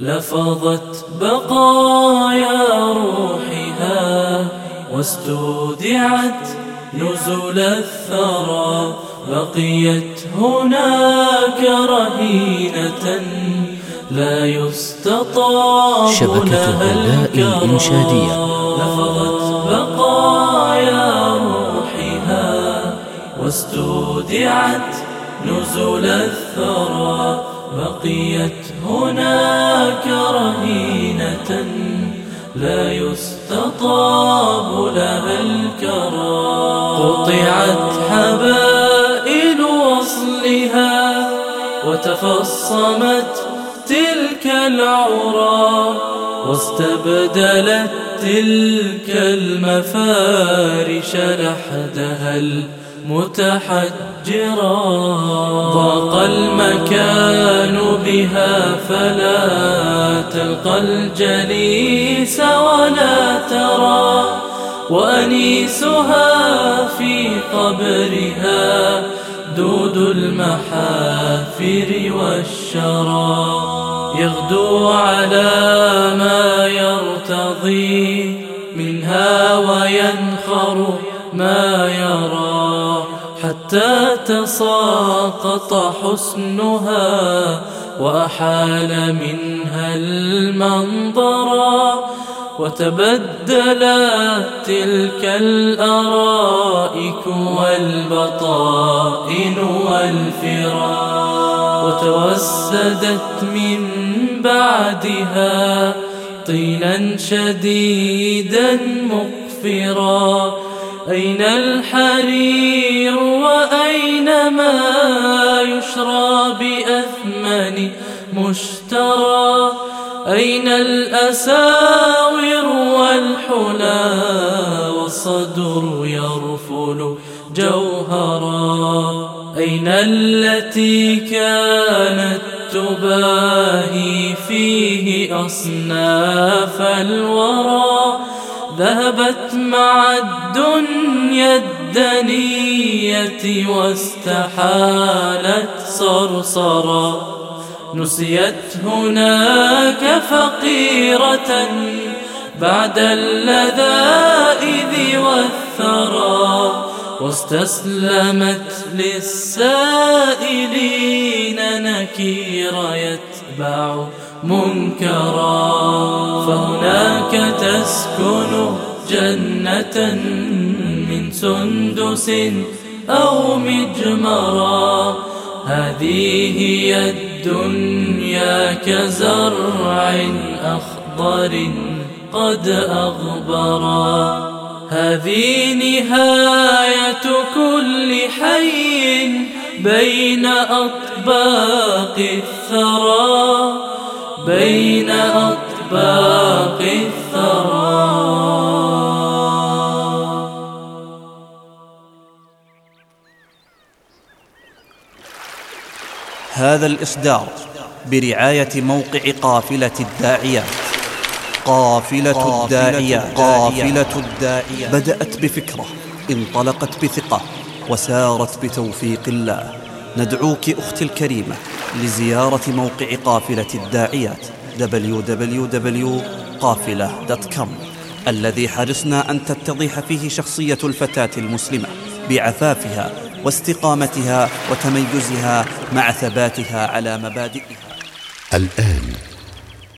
لفظت بقايا روحها واستودعت نزل الثرى بقيت هناك رهينة لا يستطاع شبكة الغلاء الإنشادية لفظت بقايا روحها واستودعت نزل الثرى بقيت هناك لا يستطاب لها الكرى قطعت حبائل وصلها وتفصمت تلك العرى واستبدلت تلك المفارش لحدها متحجرا ضاق المكان بها فلا تلقى الجليس ولا ترى وأنيسها في قبرها دود المحافر والشرى يغدو على ما يرتضي منها وينخر ما يرى حتى تساقط حسنها وأحال منها المنظرا وتبدلت تلك الأرائك والبطائن والفرا وتوسدت من بعدها طينا شديدا مقفرا. أين الحرير وأين ما يشرى؟ أين الأساور والحلا والصدر يرفل جوهرا؟ أين التي كانت تباهي فيه أصناف الورى؟ ذهبت مع الدنيا الدنية واستحالت صرصرا. نسيت هناك فقيرة بعد اللذائذ والثرى واستسلمت للسائلين نكير يتبع منكرا. فهناك تسكن جنة من سندس أو مجمرا. هذه هي الدنيا كزرع أخضر قد أغبرا هذه نهاية كل حي بين أطباق الثرى بين أطباق الثرى. هذا الإصدار برعاية موقع قافلة الداعيات. قافلة الداعيات. قافلة الداعيات. بدأت بفكرة انطلقت بثقة وسارت بتوفيق الله. ندعوك أختي الكريمة لزيارة موقع قافلة الداعيات www.قافلة.com الذي حرصنا أن تتضح فيه شخصية الفتاة المسلمة بعفافها واستقامتها وتميزها مع ثباتها على مبادئها. الآن